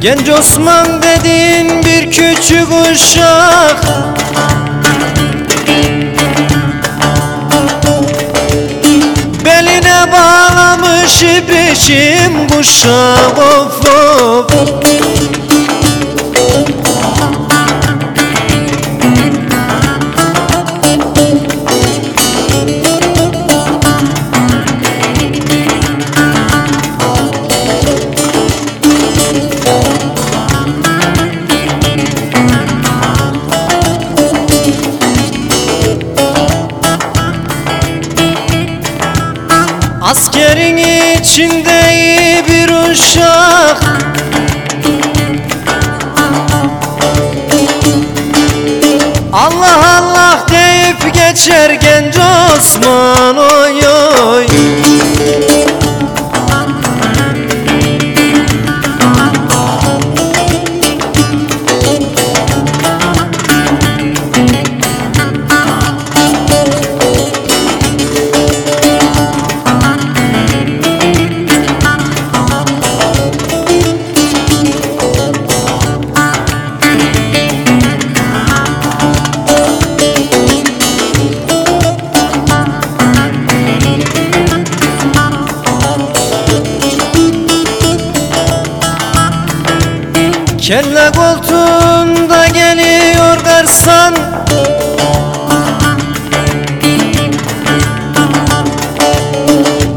Genç Osman dediğin bir küçük uşak. Beline bağlamış ibrişim kuşak of of Askerin içinde iyi bir uşak. Allah Allah deyip geçer genç Osman Kelle koltuğunda geliyor garsan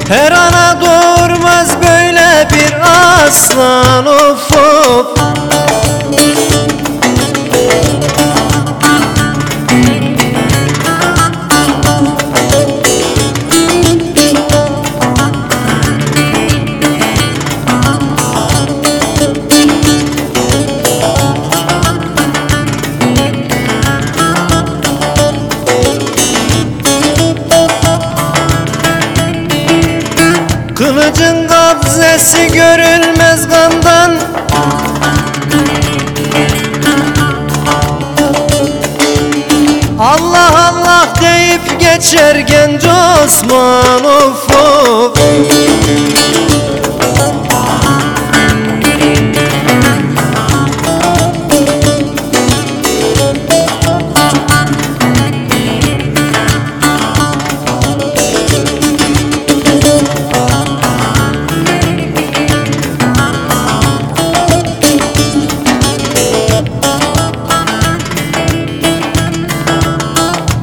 Her ana doğurmaz böyle bir aslan of of Kılıcın kabzesi görülmez kandan. Allah Allah deyip geçer genç Osman of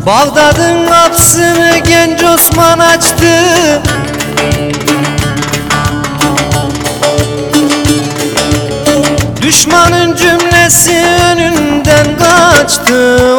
Bağdat'ın kapısını genç Osman açtı. Düşmanın cümlesi önünden kaçtı